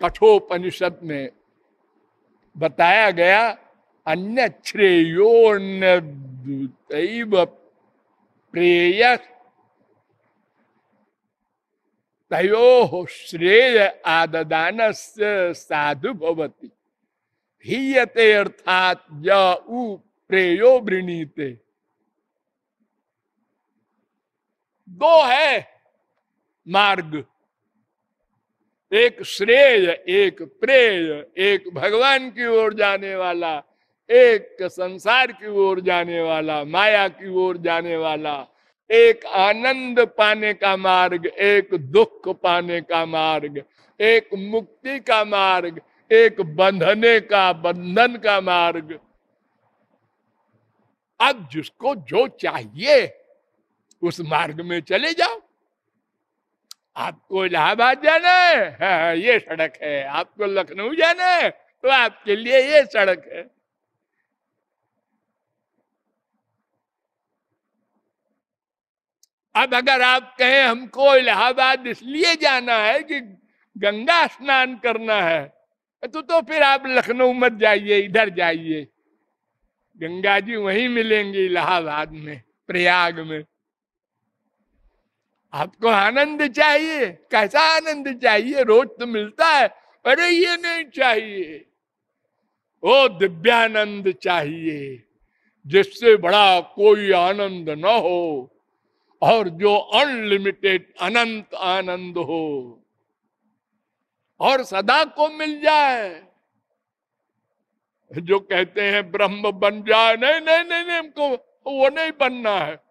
कठोपनिषद में बताया गया अन्य श्रेयोन्य प्रेय तयो श्रेय आददान साधु भवती हीयते अर्थात उ प्रेयो वृणीते। दो है मार्ग। एक श्रेय, एक प्रेय, एक भगवान की ओर जाने वाला, एक संसार की ओर जाने वाला, माया की ओर जाने वाला, एक आनंद पाने का मार्ग, एक दुख पाने का मार्ग, एक मुक्ति का मार्ग, एक बंधने का, बंधन का मार्ग। अब जिसको जो चाहिए, उस मार्ग में चले जाओ। आपको इलाहाबाद जाना है? हाँ, ये सड़क है। आपको लखनऊ जाना है? तो आपके लिए ये सड़क है। अब अगर आप कहें हमको इलाहाबाद इसलिए जाना है कि गंगा स्नान करना है तो तो फिर आप लखनऊ मत जाइए इधर जाइए। गंगा जी वहीं मिलेंगे इलाहाबाद में प्रयाग में। आपको आनंद चाहिए कैसा आनंद चाहिए? रोज तो मिलता है अरे ये नहीं चाहिए। ओ दिव्यानंद चाहिए जिससे बड़ा कोई आनंद न हो और जो अनलिमिटेड अनंत आनंद हो। और सदा को मिल जाए। जो कहते हैं ब्रह्म बन जाए नहीं नहीं नहीं, नहीं हमको वो नहीं बनना है।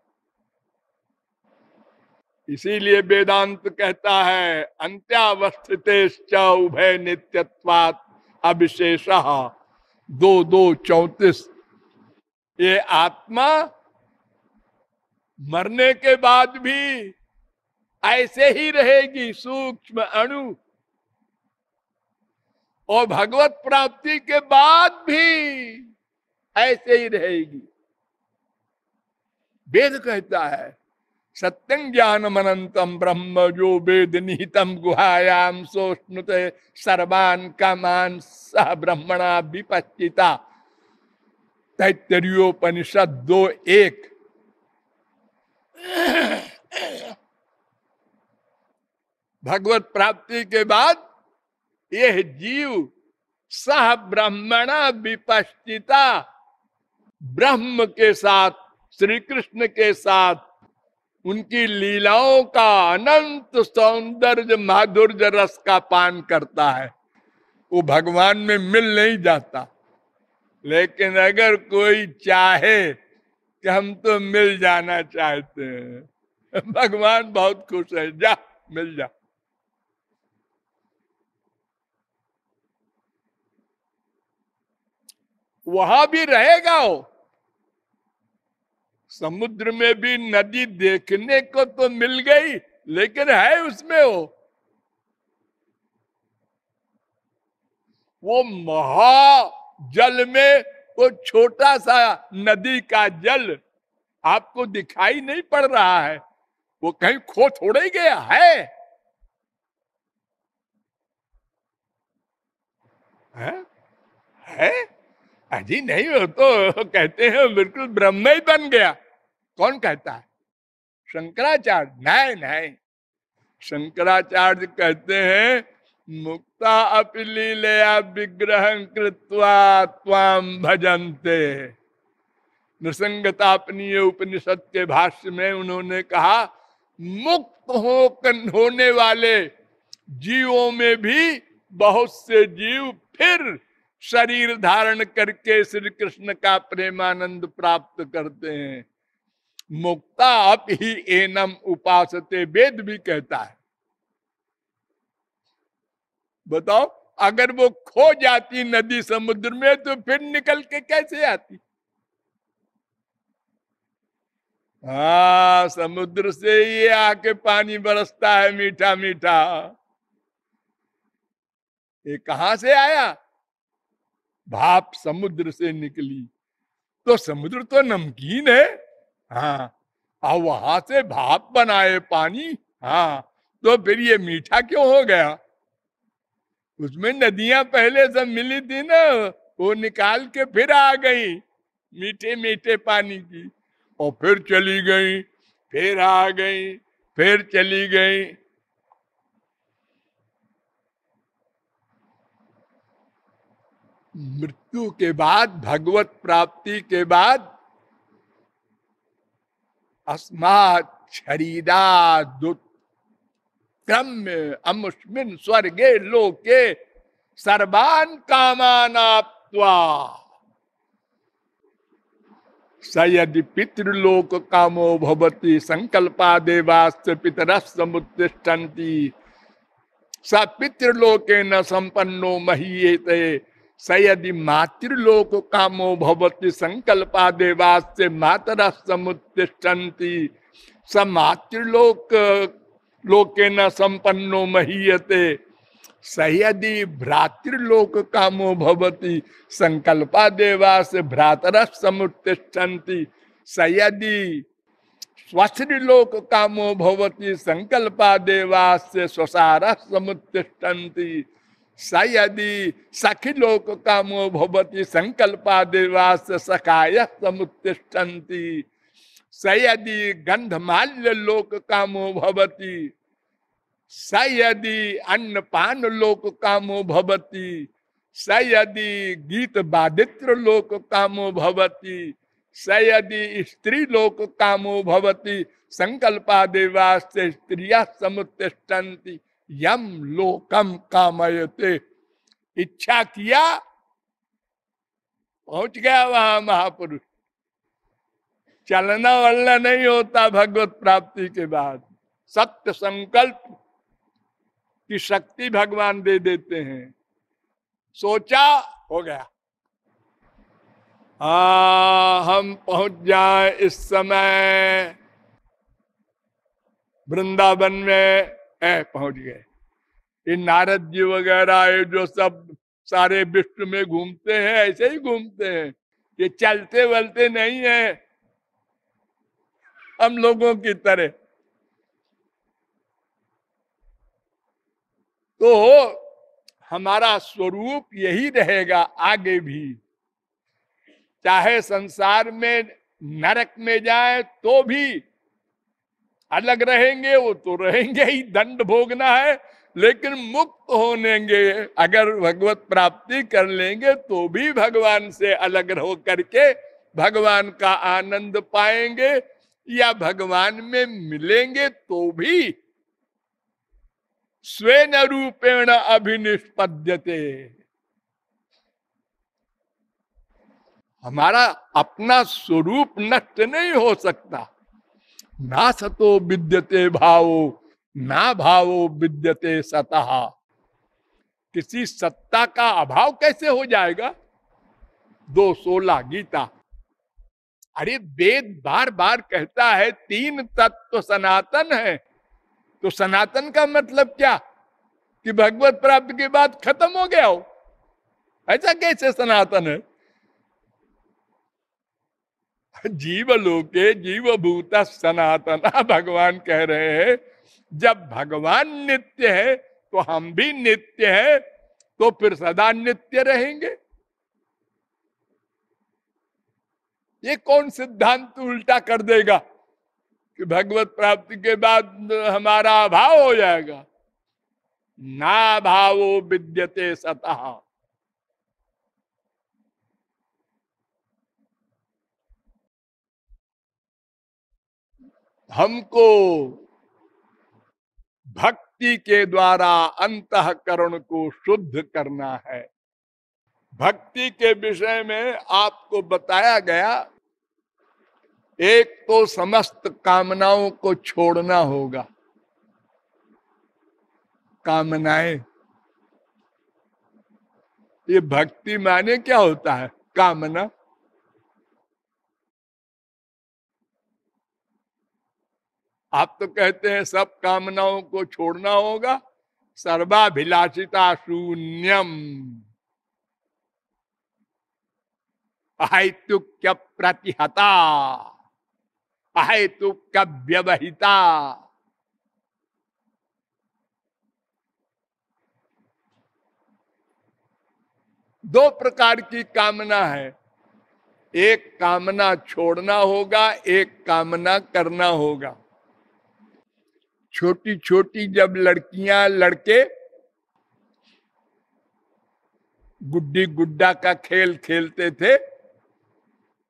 इसीलिए वेदांत कहता है अंत्यावस्थित उभय नित्यत्वात अविशेष। दो दो, चौतीस। ये आत्मा मरने के बाद भी ऐसे ही रहेगी, सूक्ष्म अणु। और भगवत प्राप्ति के बाद भी ऐसे ही रहेगी। वेद कहता है सत्यं ज्ञानमनंतम ब्रह्म जो वेद निहितम गुहायाम सोष्णुत सर्वान कामान सह ब्रह्मणा विपचिता तैतरीयोपनिषद दो एक। भगवत प्राप्ति के बाद यह जीव सह ब्रह्मणा विपश्चिता ब्रह्म के साथ श्री कृष्ण के साथ उनकी लीलाओं का अनंत सौंदर्य माधुर्य रस का पान करता है। वो भगवान में मिल नहीं जाता। लेकिन अगर कोई चाहे कि हम तो मिल जाना चाहते हैं। भगवान बहुत खुश है। जा, मिल जा। वहाँ भी रहेगा वो। समुद्र में भी नदी देखने को तो मिल गई लेकिन है उसमें वो। वो महा जल में वो छोटा सा नदी का जल आपको दिखाई नहीं पड़ रहा है। वो कहीं खो थोड़ा ही गया है। है, है? अजी नहीं हो तो कहते हैं बिल्कुल ब्रह्म ही बन गया। कौन कहता है? शंकराचार्य। नहीं नहीं। शंकराचार्य कहते हैं, मुक्ता अपलीलया विग्रह कृत्वा त्वाम भजनते। उपनिषद के भाष्य में उन्होंने कहा, मुक्त हो होने वाले जीवों में भी बहुत से जीव फिर शरीर धारण करके श्री कृष्ण का प्रेमानंद प्राप्त करते हैं। मुक्ता अप ही एनम उपासते वेद भी कहता है। बताओ, अगर वो खो जाती नदी समुद्र में तो फिर निकल के कैसे आती? हा, समुद्र से ये आके पानी बरसता है मीठा मीठा। ये कहा से आया? भाप समुद्र से निकली। तो समुद्र तो नमकीन है। हाँ वहाँ से भाप बनाए पानी हाँ तो फिर ये मीठा क्यों हो गया? उसमें नदियाँ पहले सब मिली थी ना, वो निकाल के फिर आ गई मीठे मीठे पानी की, और फिर चली गई, फिर आ गई, फिर चली गई। मृत्यु के बाद, भगवत प्राप्ति के बाद अस्मात अमुष्मिन स्वर्गे लोके सर्वान कामानाप्वा स यदि पितृलोक कामो भवती संकल्पा देवास्त पितर समुत्तिष्ठन्ति। स पितृलोके न संपन्नो महीयते। स यदि मातृलोक कामो भवती संकल्पा देवास्य मातर समुत्तिष्ठन्ति स मातृलोक लोके न संपन्नो महीयते। सयदि भ्रातृलोक कामो भवती संकल्पा देवास भ्रातर समुत्तिष्ठन्ति सयदि स्वश्रीलोक कामो भवती संकल्पा देवास स्वसार समुत्तिष्ठन्ति सयदि सखिलोक कामो भवती संकल्पा देवास सखाय समुत्तिष्ठन्ति सयदि गंधमाल्य लोक कामो भवती। सयदि अन्न पान लोक कामो भवती। सयदि गीत बादित्र लोक कामो भवती। सयदि स्त्री लोक कामो भवती। संकल्पा देवास्ते स्त्रिया समुत्तिष्ठन्ति। यम लोकम कामयते। इच्छा किया पहुँच गया वहाँ महापुरुष। चलना वलना नहीं होता भगवत प्राप्ति के बाद। सत्य संकल्प की शक्ति भगवान दे देते हैं। सोचा हो गया। आ, हम पहुँच जाए इस समय। वृंदावन में ए पहुँच गए। ये नारद जी वगैरह जो सब सारे विश्व में घूमते हैं, ऐसे ही घूमते हैं ये चलते वलते नहीं है। हम लोगों की तरह। तो हमारा स्वरूप यही रहेगा आगे भी। चाहे संसार में नरक में जाए तो भी अलग रहेंगे, वो तो रहेंगे ही, दंड भोगना है, लेकिन मुक्त होनेंगे। अगर भगवत प्राप्ति कर लेंगे तो भी भगवान से अलग हो करके भगवान का आनंद पाएँगे, या भगवान में मिलेंगे तो भी स्वेन रूपेण अभिनिष्पद्यते। हमारा अपना स्वरूप नष्ट नहीं हो सकता। ना सतो विद्यते भावो, ना भावो विद्यते सतः। किसी सत्ता का अभाव कैसे हो जाएगा? दो सोलह गीता। अरे वेद बार बार कहता है, तीन तत्व तो सनातन है। तो सनातन का मतलब क्या? कि भगवत प्राप्ति के बाद खत्म हो गया हो। ऐसा कैसे सनातन है? जीव लोके जीव भूत सनातन भगवान कह रहे हैं, जब भगवान नित्य है तो हम भी नित्य है तो फिर सदा नित्य रहेंगे। ये कौन सिद्धांत उल्टा कर देगा कि भगवत प्राप्ति के बाद हमारा अभाव हो जाएगा? ना भावो विद्यते सतः। हमको भक्ति के द्वारा अंतकरण को शुद्ध करना है। भक्ति के विषय में आपको बताया गया, एक तो समस्त कामनाओं को छोड़ना होगा। कामनाएँ। ये भक्ति माने क्या होता है? कामना। आप तो कहते हैं सब कामनाओं को छोड़ना होगा। सर्वाभिलाषिता शून्यम। अहेतुक्य प्रतिहता। अहेतुक्य व्यवहिता। दो प्रकार की कामना है। एक कामना छोड़ना होगा, एक कामना करना होगा। छोटी छोटी जब लड़कियाँ, लड़के गुड्डी गुड्डा का खेल खेलते थे,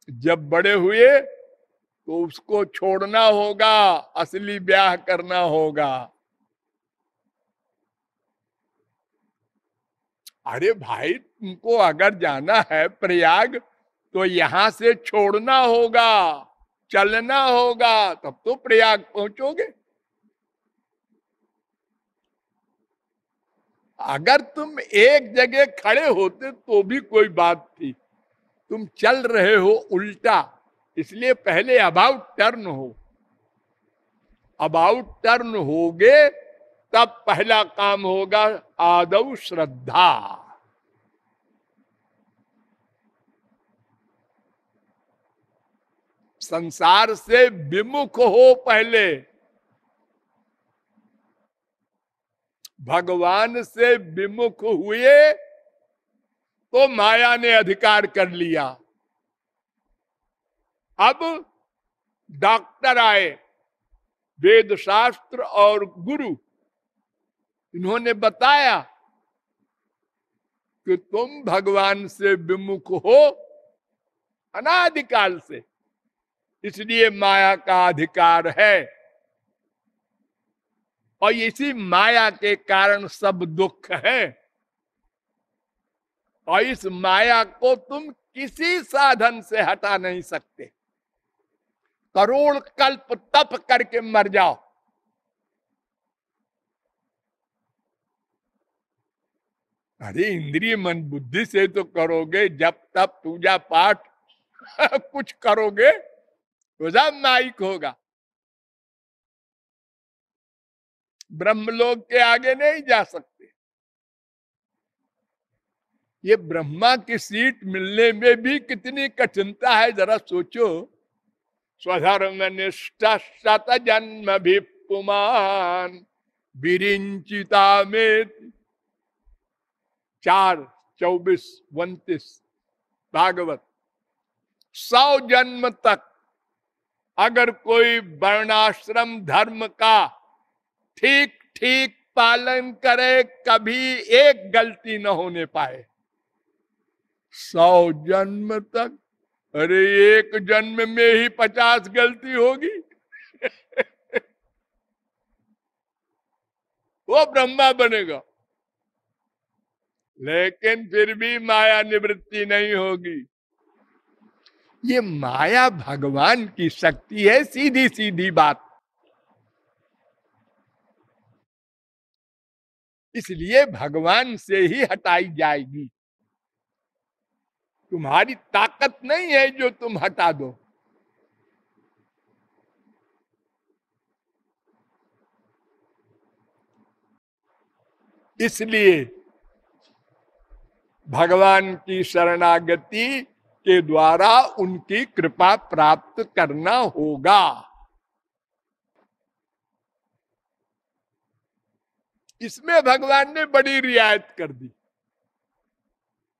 जब बड़े हुए तो उसको छोड़ना होगा, असली ब्याह करना होगा। अरे भाई, तुमको अगर जाना है प्रयाग तो यहाँ से छोड़ना होगा, चलना होगा, तब तो प्रयाग पहुंचोगे। अगर तुम एक जगह खड़े होते तो भी कोई बात थी। तुम चल रहे हो उल्टा, इसलिए पहले अबाउट टर्न हो। अबाउट टर्न होगे, तब पहला काम होगा आदव श्रद्धा। संसार से विमुख हो पहले। भगवान से विमुख हुए तो माया ने अधिकार कर लिया। अब डॉक्टर आए वेद शास्त्र और गुरु, इन्होंने बताया कि तुम भगवान से विमुख हो अनादिकाल से, इसलिए माया का अधिकार है। और इसी माया के कारण सब दुख है। और इस माया को तुम किसी साधन से हटा नहीं सकते। करोड़ कल्प तप करके मर जाओ। अरे इंद्रिय मन बुद्धि से तो करोगे, जब तब पूजा पाठ कुछ करोगे तो सब माइक होगा। ब्रह्मलोक के आगे नहीं जा सकते। ये ब्रह्मा की सीट मिलने में भी कितनी कठिनता है, जरा सोचो। स्वधर्म निष्ठा शत जन्म भी पुमान विरिंचिता में चार, चौबीस, उन्तीस, भागवत। सौ जन्म तक अगर कोई वर्णाश्रम धर्म का ठीक ठीक पालन करे, कभी एक गलती न होने पाए। सौ जन्म तक, अरे एक जन्म में ही पचास गलती होगी। वो ब्रह्मा बनेगा। लेकिन फिर भी माया निवृत्ति नहीं होगी। ये माया भगवान की शक्ति है सीधी सीधी बात। इसलिए भगवान से ही हटाई जाएगी। तुम्हारी ताकत नहीं है जो तुम हटा दो। इसलिए भगवान की शरणागति के द्वारा उनकी कृपा प्राप्त करना होगा। इसमें भगवान ने बड़ी रियायत कर दी।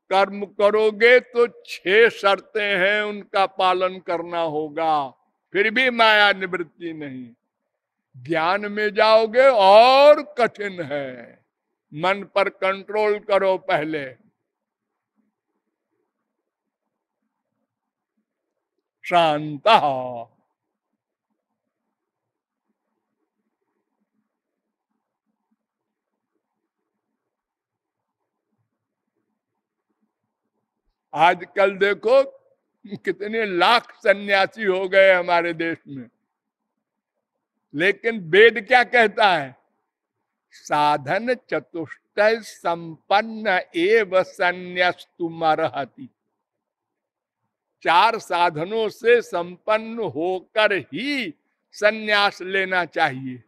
कर्म करोगे तो छह शर्तें हैं, उनका पालन करना होगा, फिर भी माया निवृत्ति नहीं। ज्ञान में जाओगे और कठिन है। मन पर कंट्रोल करो पहले। शांत। आजकल देखो कितने लाख सन्यासी हो गए हमारे देश में। लेकिन वेद क्या कहता है? साधन चतुष्ट संपन्न एव संन्यास्तुमरहति चार साधनों से संपन्न होकर ही सन्यास लेना चाहिए।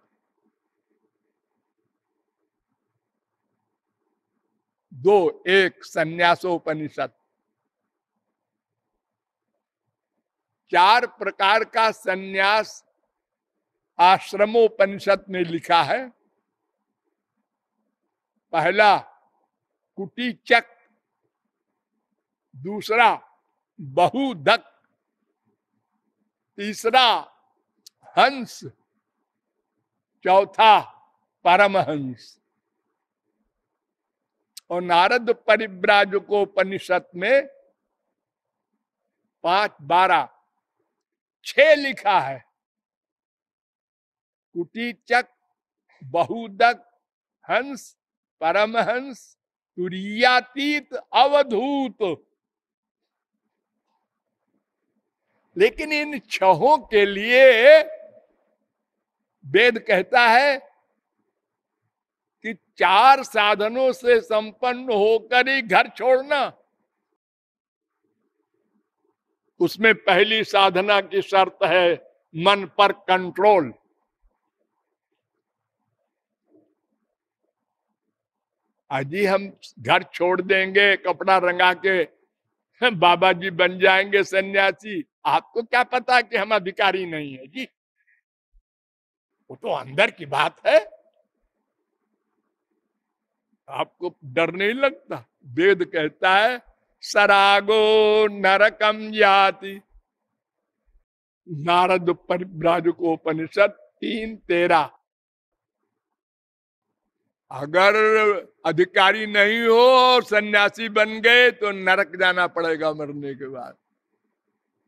दो, एक, संन्यासोपनिषद। चार प्रकार का सन्यास आश्रमोपनिषद में लिखा है। पहला कुटी चक दूसरा, बहुधक। तीसरा, हंस। चौथा, परमहंस। और नारद परिव्राजकोपनिषद में पाँच बारह छ लिखा है। कुटीचक, बहुदक, हंस, परमहंस, तुरियातीत, अवधूत। लेकिन इन छहों के लिए वेद कहता है कि चार साधनों से संपन्न होकर ही घर छोड़ना। उसमें पहली साधना की शर्त है मन पर कंट्रोल। अजी हम घर छोड़ देंगे, कपड़ा रंगा के बाबा जी बन जाएँगे सन्यासी। आपको क्या पता कि हम अधिकारी नहीं है? जी। वो तो अंदर की बात है। आपको डर नहीं लगता? वेद कहता है सरागो नरकम जाति नारद परिव्राजकोपनिषद तीन तेरा। अगर अधिकारी नहीं हो सन्यासी बन गए तो नरक जाना पड़ेगा मरने के बाद।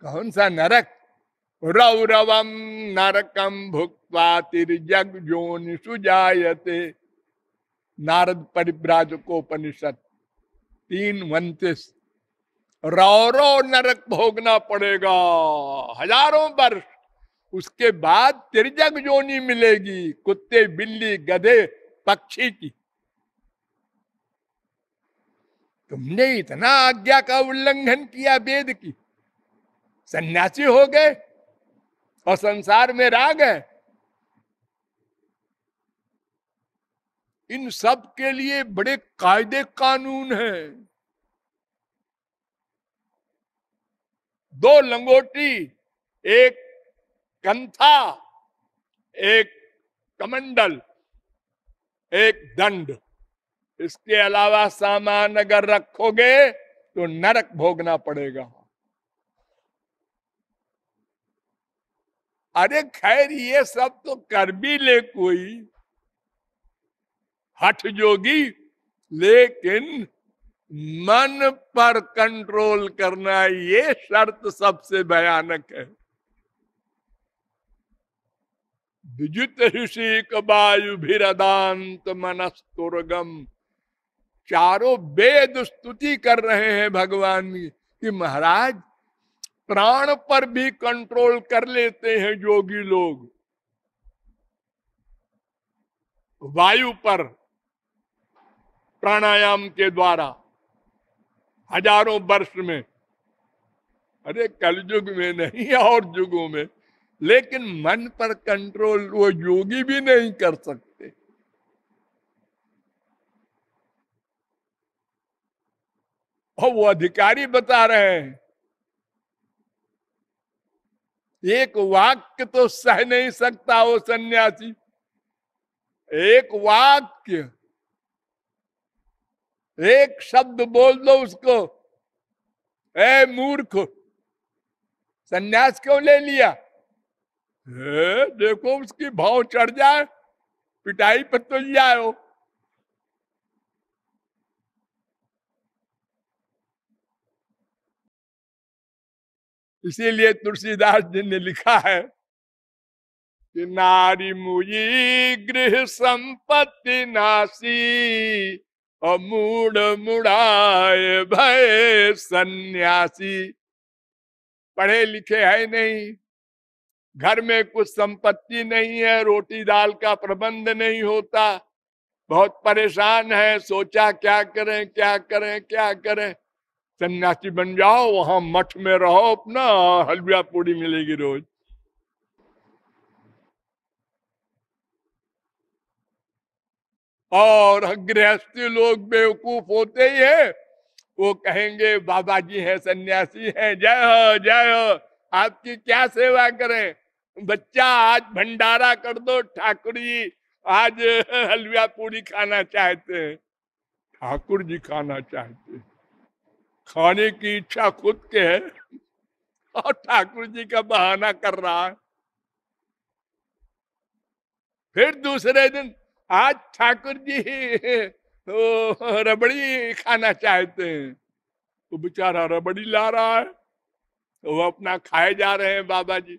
कौन सा नरक? रौरवम नरकम भुक्वा तिरजग जोन सुजायते नारद परिव्राजकोपनिषद तीन, उन्तीस। रौरो नरक भोगना पड़ेगा। हज़ारों वर्ष, उसके बाद तिरजग जोनी मिलेगी, कुत्ते, बिल्ली, गधे, पक्षी की। तुमने इतना आज्ञा का उल्लंघन किया वेद की। सन्यासी हो गए और संसार में राग है। इन सब के लिए बड़े कायदे कानून हैं। दो लंगोटी, एक कंथा, एक कमंडल, एक दंड। इसके अलावा सामान अगर रखोगे तो नरक भोगना पड़ेगा। अरे खैर, ये सब तो कर भी ले कोई। हठ जोगी, लेकिन मन पर कंट्रोल करना ये शर्त सबसे भयानक है। विजुत ऋषि वायु भीरदांत मनस्तुर्गम। चारों वेद स्तुति कर रहे हैं भगवान कि महाराज, प्राण पर भी कंट्रोल कर लेते हैं योगी लोग। वायु पर प्राणायाम के द्वारा। हज़ारों वर्ष में। अरे, कलयुग में नहीं, और युगों में। लेकिन मन पर कंट्रोल वो योगी भी नहीं कर सकते। और वो अधिकारी बता रहे हैं, एक वाक्य तो सह नहीं सकता वो सन्यासी। एक वाक्य एक शब्द बोल दो उसको। ए मूर्ख सन्यास क्यों ले लिया? ए, देखो उसकी भाव चढ़ जाए पिटाई पर तो जाए हो इसीलिए तुलसीदास जी ने लिखा है कि नारी मुई गृह संपत्ति नासी। और मूड मुड़ाए भय सन्यासी। पढ़े लिखे है नहीं, घर में कुछ संपत्ति नहीं है, रोटी दाल का प्रबंध नहीं होता। बहुत परेशान है, सोचा क्या करें क्या करें क्या करें। सन्यासी बन जाओ, वहाँ मठ में रहो अपना हलवा पूड़ी मिलेगी रोज। और गृहस्थी लोग बेवकूफ़ होते ही है। वो कहेंगे, बाबा जी है, सन्यासी है, जय हो जय हो, आपकी क्या सेवा करें? बच्चा, आज भंडारा कर दो, ठाकुर जी, आज हलवा पूरी खाना चाहते हैं। ठाकुर जी खाना चाहते हैं। खाने की इच्छा खुद के है और ठाकुर जी का बहाना कर रहा है। फिर दूसरे दिन आज ठाकुर जी रबड़ी खाना चाहते हैं। तो बेचारा रबड़ी ला रहा है तो वो अपना खाए जा रहे हैं बाबा जी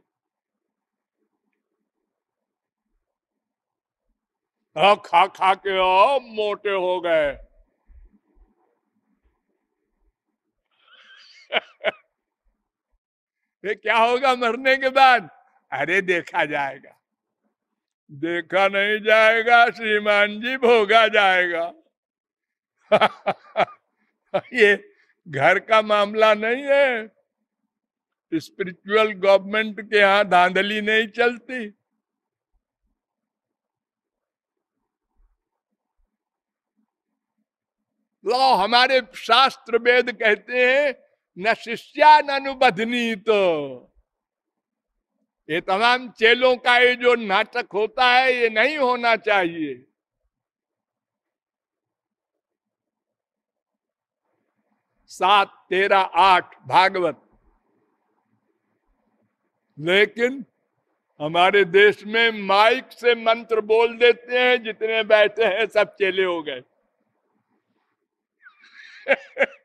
हाँ खा खा के ओ मोटे हो गए। ये क्या होगा मरने के बाद? अरे देखा जाएगा। देखा नहीं जाएगा, श्रीमान जी भोगा जाएगा। ये घर का मामला नहीं है। स्पिरिचुअल गवर्नमेंट के यहाँ धांधली नहीं चलती। लो, हमारे शास्त्र वेद कहते हैं, न शिष्या न अनुबधनी तो ये तमाम चेलों का ये जो नाटक होता है, ये नहीं होना चाहिए। सात, तेरह, आठ, भागवत। लेकिन हमारे देश में माइक से मंत्र बोल देते हैं, जितने बैठे हैं, सब चेले हो गए।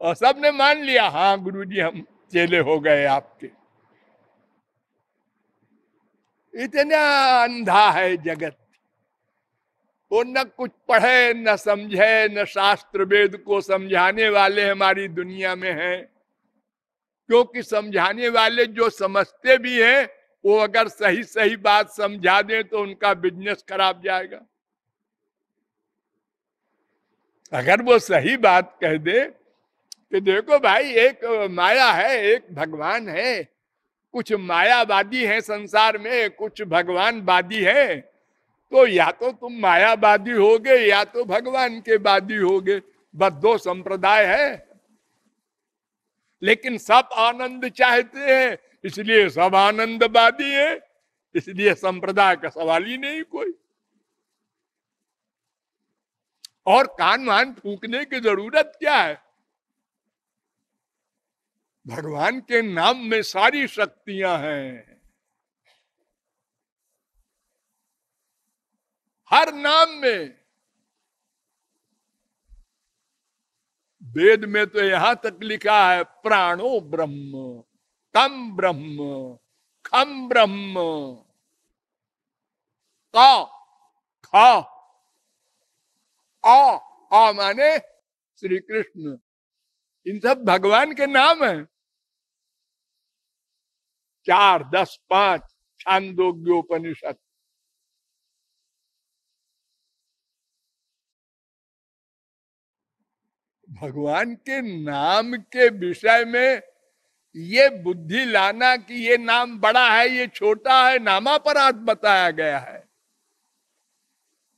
और सबने मान लिया हाँ गुरुजी, हम चेले हो गए आपके। इतना अंधा है जगत। वो न कुछ पढ़े, न समझे, न शास्त्र वेद को समझाने वाले हमारी दुनिया में हैं। क्योंकि समझाने वाले जो समझते भी हैं, वो अगर सही सही बात समझा दें तो उनका बिज़नेस खराब जाएगा। अगर वो सही बात कह दे, कि देखो भाई, एक माया है, एक भगवान है कुछ मायावादी है संसार में, कुछ भगवानवादी है तो या तो तुम मायावादी होगे, या तो भगवान के वादी होगे। बस संप्रदाय है। लेकिन सब आनंद चाहते हैं, इसलिए सब आनंदवादी है, इसलिए संप्रदाय का सवाल ही नहीं कोई। और कान वान फूकने की ज़रूरत क्या है? भगवान के नाम में सारी शक्तियाँ हैं। हर नाम में। वेद में तो यहाँ तक लिखा है, प्राणो ब्रह्म, तम ब्रह्म, खम ब्रह्म। का खा, आ आ माने श्री कृष्ण इन सब भगवान के नाम है। चार, दस, पाँच, छांदोग्योपनिषद। भगवान के नाम के विषय में ये बुद्धि लाना कि ये नाम बड़ा है, ये छोटा है, नामापराध बताया गया है।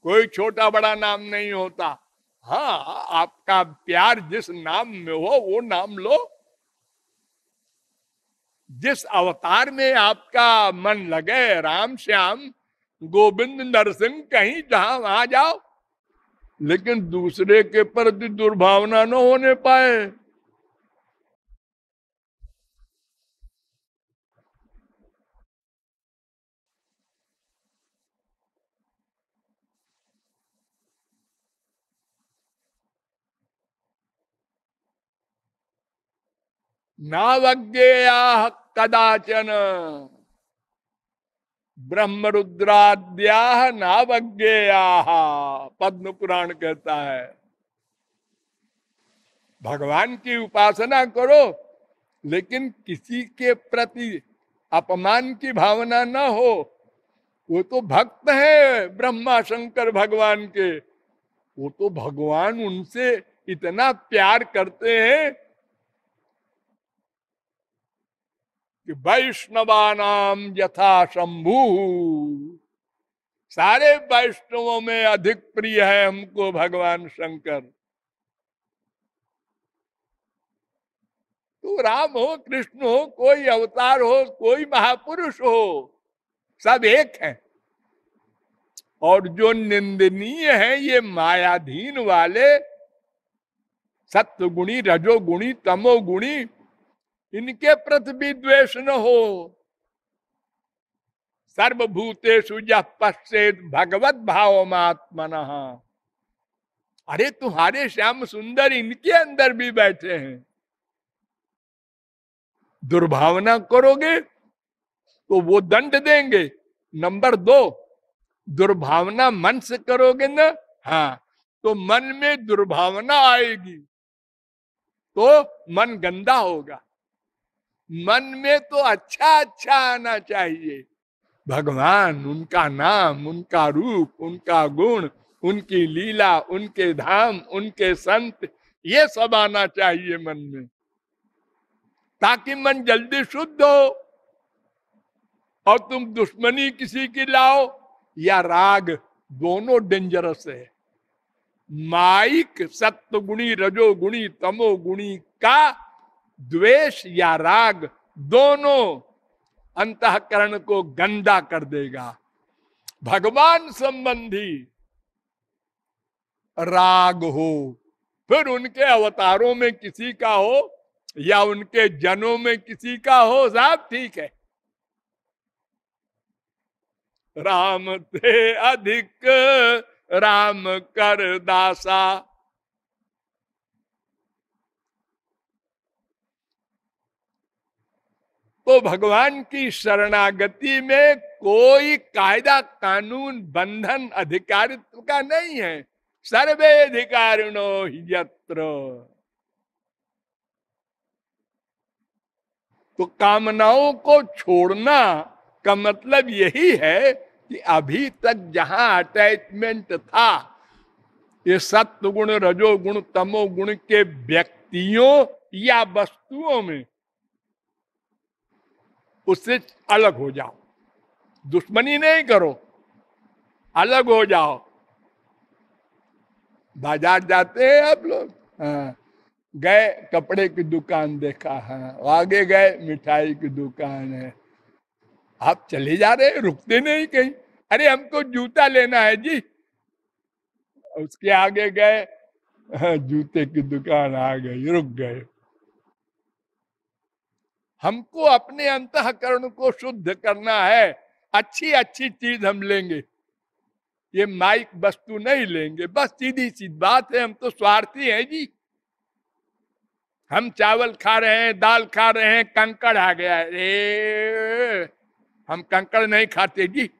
कोई छोटा बड़ा नाम नहीं होता। हाँ आपका प्यार जिस नाम में हो, वो नाम लो। जिस अवतार में आपका मन लगे, राम श्याम, गोविंद नरसिंह कहीं जहाँ वहाँ जाओ, लेकिन दूसरे के प्रति दुर्भावना न होने पाए। नावज्ञेया कदाचन। ब्रह्म रुद्राद्या नावज्ञेया। पद्म पुराण कहता है, भगवान की उपासना करो, लेकिन किसी के प्रति अपमान की भावना न हो। वो तो भक्त है ब्रह्मा शंकर भगवान के। वो तो भगवान उनसे इतना प्यार करते हैं कि वैष्णवानाम यथा शंभु। सारे वैष्णवों में अधिक प्रिय है हमको भगवान शंकर। तो राम हो, कृष्ण हो, कोई अवतार हो, कोई महापुरुष हो, सब एक है। और जो निंदनीय है ये मायाधीन वाले सत्व गुणी रजो गुणी तमो गुणी इनके प्रति भी द्वेष न हो। सर्वभूतेषु जह पश्चेत भगवत भाव आत्मन अरे, तुम्हारे श्याम सुंदर इनके अंदर भी बैठे हैं। दुर्भावना करोगे तो वो दंड देंगे। नंबर दो, दुर्भावना मन से करोगे ना? हाँ तो मन में दुर्भावना आएगी तो मन गंदा होगा। मन में तो अच्छा अच्छा आना चाहिए। भगवान, उनका नाम, उनका रूप, उनका गुण, उनकी लीला, उनके धाम, उनके संत, ये सब आना चाहिए मन में। ताकि मन जल्दी शुद्ध हो और तुम दुश्मनी किसी की लाओ या राग, दोनों डेंजरस है। माइक सत्य गुणी रजो गुणी तमो गुणी का द्वेष या राग दोनों अंतकरण को गंदा कर देगा। भगवान संबंधी राग हो, फिर उनके अवतारों में किसी का हो या उनके जनों में किसी का हो साहब ठीक है। राम थे अधिक राम कर दासा तो भगवान की शरणागति में कोई कायदा कानून बंधन अधिकारित्व का नहीं है। सर्वे अधिकारिणो यत्र। तो कामनाओं को छोड़ना का मतलब यही है कि अभी तक जहाँ अटैचमेंट था, ये सत्य गुण रजो गुण तमो गुण के व्यक्तियों या वस्तुओं में उससे अलग हो जाओ। दुश्मनी नहीं करो अलग हो जाओ। बाज़ार जाते हैं आप लोग। हाँ गए कपड़े की दुकान देखा। है हाँ, आगे गए मिठाई की दुकान है। आप चले जा रहे रुकते नहीं कहीं। अरे हमको जूता लेना है जी। उसके आगे गए हाँ, जूते की दुकान आ गई रुक गए। हमको अपने अंतकरण को शुद्ध करना है। अच्छी अच्छी चीज़ हम लेंगे। ये माइक वस्तु नहीं लेंगे। बस सीधी सी बात है, हम तो स्वार्थी हैं जी। हम चावल खा रहे हैं, दाल खा रहे हैं, कंकड़ आ गया रे हम कंकड़ नहीं खाते जी।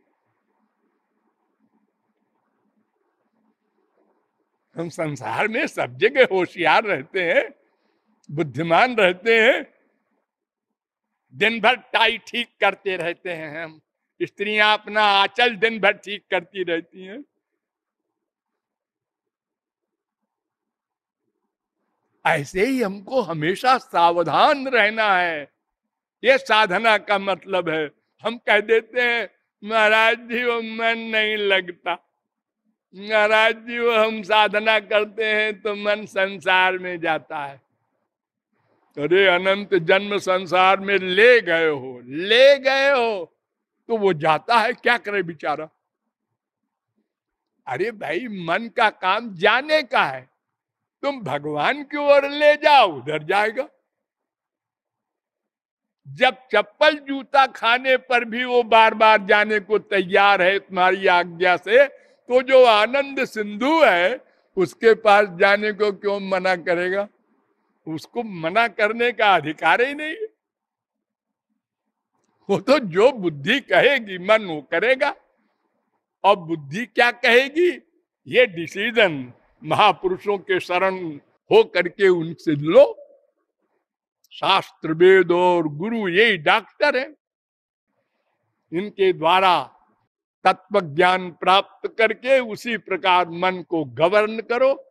हम संसार में सब जगह होशियार रहते हैं, बुद्धिमान रहते हैं। दिन भर टाई ठीक करते रहते हैं हम। स्त्रियाँ अपना आंचल दिन भर ठीक करती रहती हैं। ऐसे ही हमको हमेशा सावधान रहना है। ये साधना का मतलब है। हम कह देते हैं, महाराज जी, वो मन नहीं लगता। महाराज जी, वो हम साधना करते हैं तो मन संसार में जाता है। अरे अनंत जन्म संसार में ले गए हो, ले गए हो तो वो जाता है, क्या करे बेचारा? अरे भाई, मन का काम जाने का है। तुम भगवान की ओर ले जाओ, उधर जाएगा। जब चप्पल जूता खाने पर भी वो बार बार जाने को तैयार है तुम्हारी आज्ञा से तो जो आनंद सिंधु है, उसके पास जाने को क्यों मना करेगा? उसको मना करने का अधिकार ही नहीं वो तो जो बुद्धि कहेगी, मन वो करेगा। और बुद्धि क्या कहेगी? ये डिसीज़न महापुरुषों के शरण हो करके उनसे लो। शास्त्र वेद और गुरु यही डॉक्टर है। इनके द्वारा तत्व ज्ञान प्राप्त करके उसी प्रकार मन को गवर्न करो।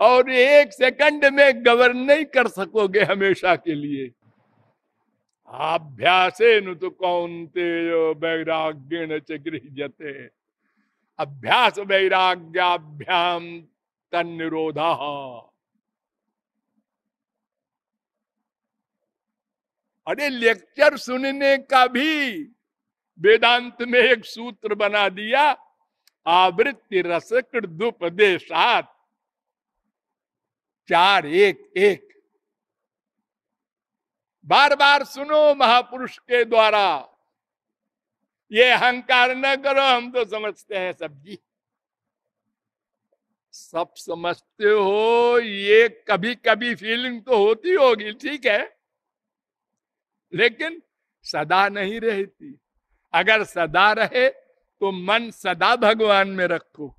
और एक सेकंड में गवर्न नहीं कर सकोगे हमेशा के लिए। अभ्यासे नु तो कौनते वैराग्य गृहते अभ्यास वैराग्याभ्याम तन निरोधा अरे लेक्चर सुनने का भी वेदांत में एक सूत्र बना दिया, आवृत्ति दुपदेशात चार, एक एक। बार बार सुनो महापुरुष के द्वारा। ये अहंकार न करो, हम तो समझते हैं सब जी सब समझते हो, ये कभी कभी फीलिंग तो होती होगी, ठीक है? लेकिन सदा नहीं रहती। अगर सदा रहे तो मन सदा भगवान में रखो।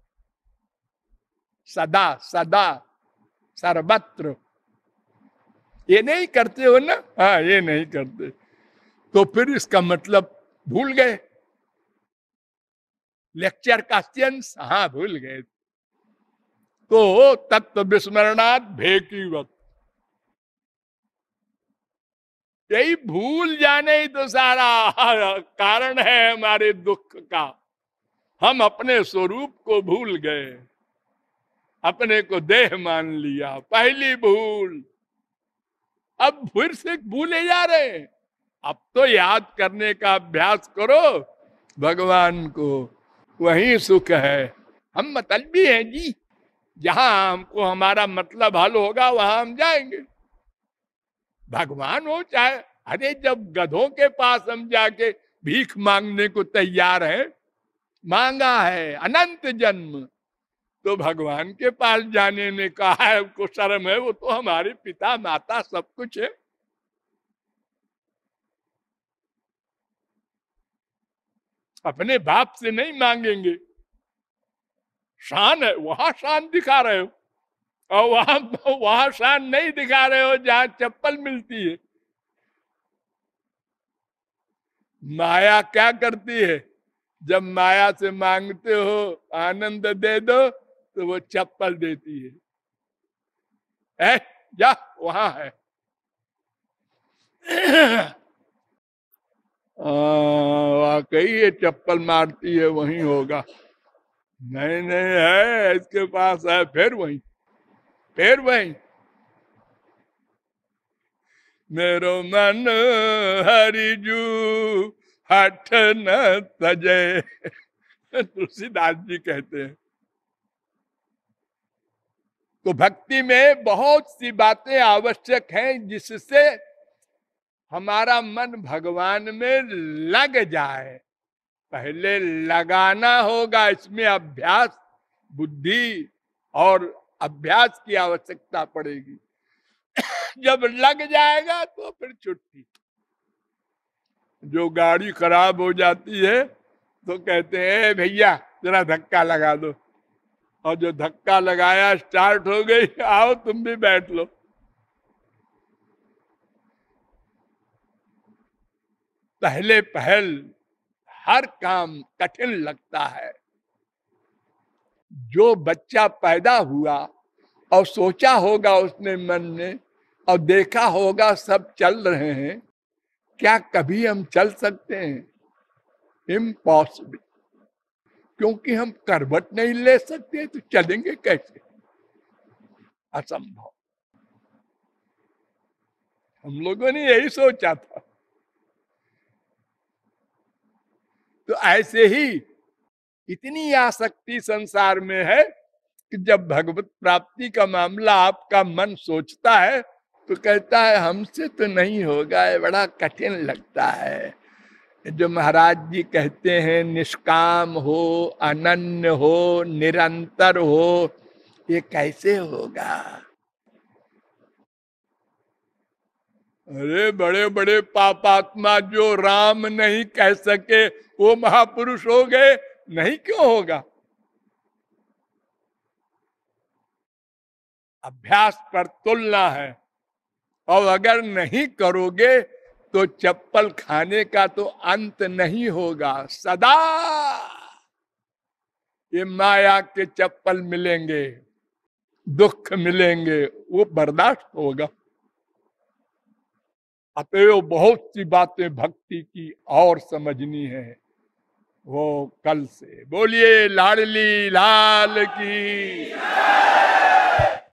सदा सदा। सर्वत्र। ये नहीं करते हो ना? हाँ ये नहीं करते। तो फिर इसका मतलब भूल गए। लेक्चर का सेंस हाँ भूल गए। तो तत्व भे की वक्त यही भूल जाने ही तो सारा कारण है हमारे दुख का। हम अपने स्वरूप को भूल गए। अपने को देह मान लिया। पहली भूल। अब फिर से भूले जा रहे हैं। अब तो याद करने का अभ्यास करो। भगवान को वही सुख है। हम मतलबी हैं जी। जहाँ हमको हमारा मतलब हल होगा, वहाँ हम जाएँगे। भगवान हो चाहे, अरे जब गधों के पास हम जाके भीख मांगने को तैयार है, मांगा है अनंत जन्म। तो भगवान के पास जाने ने कहा है को शर्म है, वो तो हमारे पिता, माता सब कुछ है। अपने बाप से नहीं मांगेंगे। शान है, वहाँ शान दिखा रहे हो। और वहाँ वहाँ शान नहीं दिखा रहे हो, जहाँ चप्पल मिलती है। माया क्या करती है? जब माया से मांगते हो, आनंद दे दो। तो वो चप्पल देती है। ए, जा वहाँ है। वाकई ये चप्पल मारती है वहीं होगा। नहीं नहीं है इसके पास है फिर वही फिर वही। मेरो मन हरिजू हठ न तजे तुलसीदास जी कहते हैं। तो भक्ति में बहुत सी बातें आवश्यक हैं जिससे हमारा मन भगवान में लग जाए। पहले लगाना होगा इसमें अभ्यास, बुद्धि और अभ्यास की आवश्यकता पड़ेगी। जब लग जाएगा तो फिर छुट्टी। जो गाड़ी खराब हो जाती है तो कहते हैं भैया, जरा धक्का लगा दो। और जो धक्का लगाया स्टार्ट हो गई, आओ तुम भी बैठ लो। पहले पहल, हर काम कठिन लगता है। जो बच्चा पैदा हुआ और सोचा होगा उसने मन में और देखा होगा सब चल रहे हैं, क्या कभी हम चल सकते हैं? इम्पॉसिबल क्योंकि हम करवट नहीं ले सकते तो चलेंगे कैसे? असंभव। हम लोगों ने यही सोचा था। तो ऐसे ही इतनी आसक्ति संसार में है कि जब भगवत प्राप्ति का मामला आपका मन सोचता है तो कहता है, हमसे तो नहीं होगा, ये बड़ा कठिन लगता है। जो महाराज जी कहते हैं, निष्काम हो, अनन्य हो, निरंतर हो, ये कैसे होगा? अरे बड़े बड़े पापात्मा जो राम नहीं कह सके, वो महापुरुष हो गए, नहीं क्यों होगा? अभ्यास पर तुलना है। और अगर नहीं करोगे तो चप्पल खाने का तो अंत नहीं होगा, सदा। ये माया के चप्पल मिलेंगे, दुख मिलेंगे, वो बर्दाश्त होगा। अतएव बहुत सी बातें भक्ति की और समझनी है, वो कल से। बोलिए, लाडली लाल की।